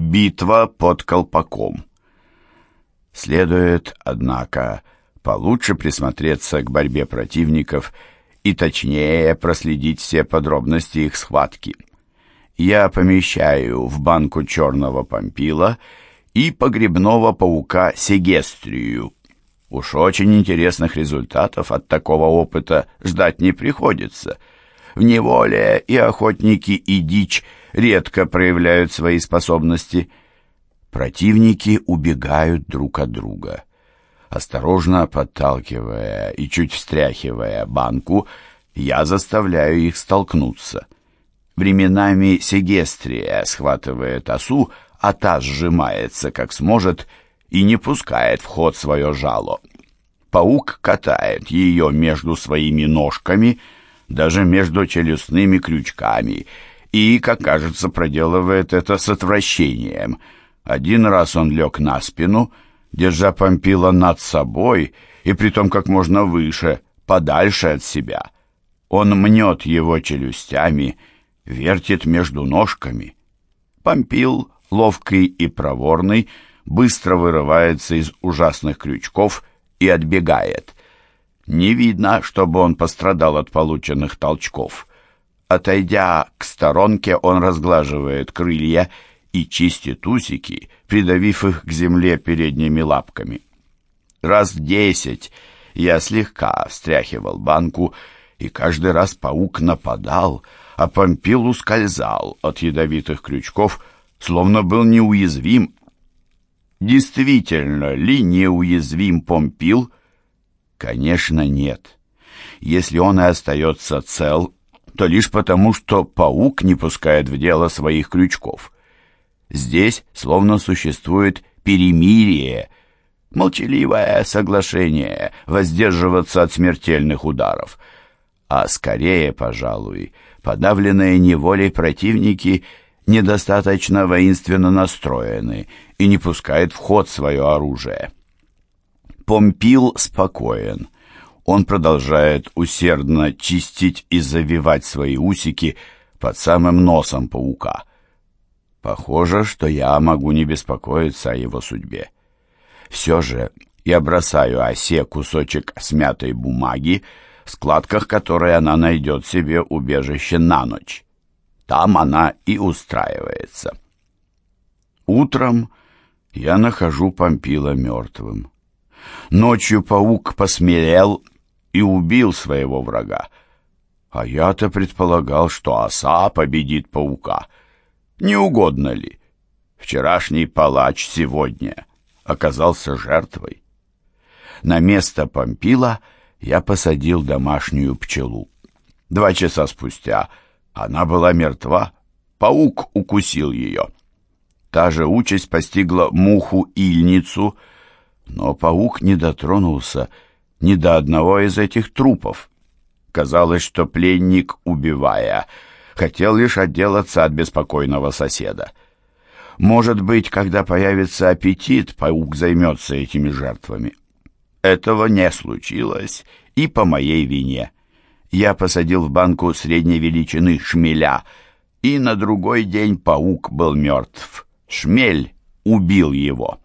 Битва под колпаком. Следует, однако, получше присмотреться к борьбе противников и точнее проследить все подробности их схватки. Я помещаю в банку черного помпила и погребного паука сегестрию. Уж очень интересных результатов от такого опыта ждать не приходится. В неволе и охотники, и дичь редко проявляют свои способности. Противники убегают друг от друга. Осторожно подталкивая и чуть встряхивая банку, я заставляю их столкнуться. Временами Сегестрия схватывает осу, а та сжимается, как сможет, и не пускает в ход свое жало. Паук катает ее между своими ножками, даже между челюстными крючками, и, как кажется, проделывает это с отвращением. Один раз он лег на спину, держа Помпила над собой, и притом как можно выше, подальше от себя. Он мнет его челюстями, вертит между ножками. Помпил, ловкий и проворный, быстро вырывается из ужасных крючков и отбегает. Не видно, чтобы он пострадал от полученных толчков. Отойдя к сторонке, он разглаживает крылья и чистит усики, придавив их к земле передними лапками. Раз десять я слегка встряхивал банку, и каждый раз паук нападал, а Помпил ускользал от ядовитых крючков, словно был неуязвим. Действительно ли неуязвим Помпил? Конечно, нет. Если он и остается цел, то лишь потому, что паук не пускает в дело своих крючков. Здесь словно существует перемирие, молчаливое соглашение воздерживаться от смертельных ударов. А скорее, пожалуй, подавленные неволей противники недостаточно воинственно настроены и не пускают в ход свое оружие. Помпил спокоен — он продолжает усердно чистить и завивать свои усики под самым носом паука. Похоже, что я могу не беспокоиться о его судьбе. Все же я бросаю осе кусочек смятой бумаги, в складках которой она найдет себе убежище на ночь. Там она и устраивается. Утром я нахожу Помпила мертвым. Ночью паук посмелел и убил своего врага. А я-то предполагал, что оса победит паука. Не угодно ли? Вчерашний палач сегодня оказался жертвой. На место Помпила я посадил домашнюю пчелу. Два часа спустя она была мертва, паук укусил ее. Та же участь постигла муху-ильницу, но паук не дотронулся ни до одного из этих трупов. Казалось, что пленник, убивая, хотел лишь отделаться от беспокойного соседа. Может быть, когда появится аппетит, паук займется этими жертвами. Этого не случилось, и по моей вине. Я посадил в банку средней величины шмеля, и на другой день паук был мертв. Шмель убил его.